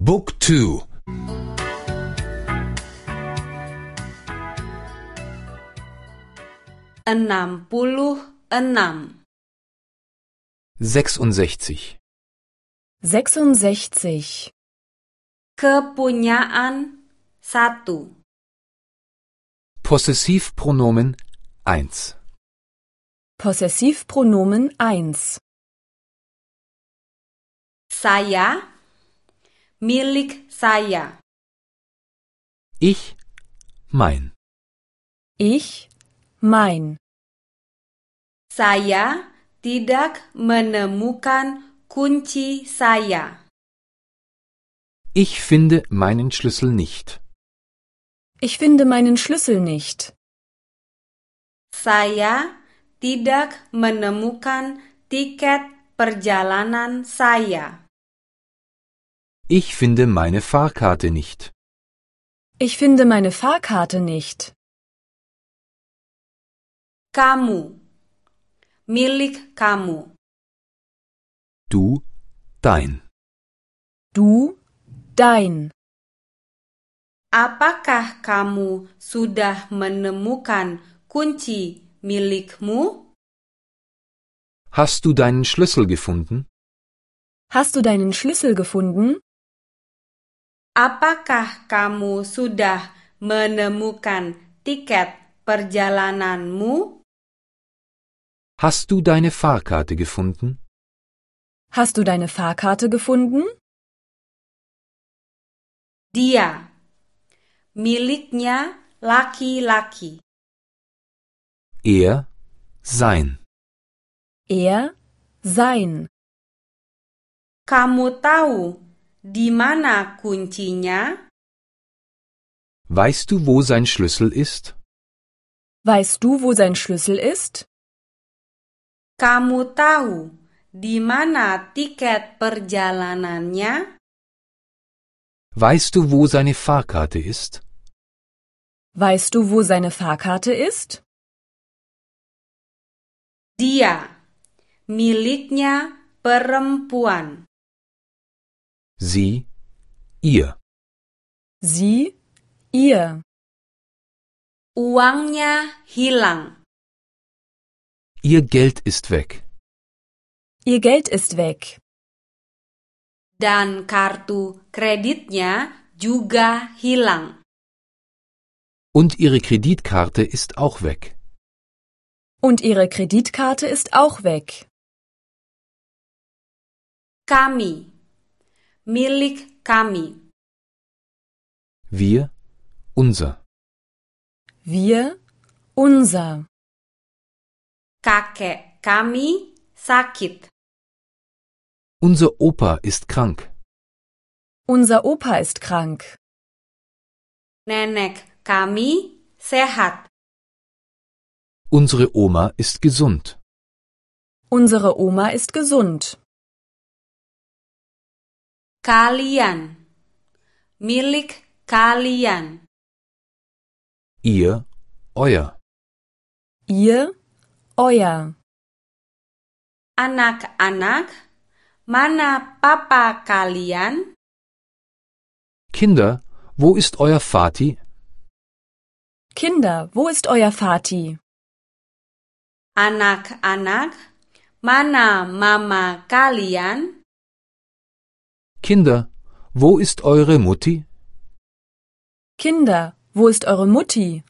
Book 2 enam puluh enam, 66 66. kepunyaan satu, Possessivpronomen 1 Possessivpronomen 1. saya, milik saya, Ich mein Ich, mein. saya tidak menemukan kunci saya. Ich finde meinen Schlüssel nicht. Ich finde meinen Schlüssel nicht. Saya tidak menemukan tiket perjalanan saya. Ich finde meine Fahrkarte nicht. Ich finde meine Fahrkarte nicht. Kamu, milik kamu. Du dein. Du, dein. Apakah kamu sudah menemukan kunci milikmu? Hast du deinen Schlüssel gefunden? Hast du deinen Schlüssel gefunden? Apakah kamu sudah menemukan tiket perjalananmu? Hast du deine Fahrkarte gefunden? Hast du deine Fahrkarte gefunden? Dia, miliknya laki-laki. Er sein. Er, sein. Kamu tahu di mana kuncinya? Weißt du, wo sein Schlüssel ist? Weißt du, wo sein Schlüssel ist? Kamu tahu di mana tiket perjalanannya? Weißt du, wo seine Fahrkarte ist? Weißt du, wo seine Fahrkarte ist? Dia, miliknya perempuan. Sie, ihr. Sie, ihr. Uangnya hilang. Ihr Geld ist weg. Ihr Geld ist weg. Dan kartu kreditnya juga hilang. Und ihre Kreditkarte ist auch weg. Und ihre Kreditkarte ist auch weg. Kami, milik kami. Wir, unser. Wir, unser. Kakek kami sakit. Unser Opa ist krank. Unser Opa ist krank. Nenek kami sehat. Unsere Oma ist gesund. Unsere Oma ist gesund. Kalian, milik kalian. Ihr, euer. Ihr, euer. Anak-anak, mana papa kalian? Kinder, wo ist euer Vati? Kinder, wo ist euer Vati? Anak-anak, mana mama kalian? Kinder, wo ist eure Mutti? Kinder, wo ist eure Mutti?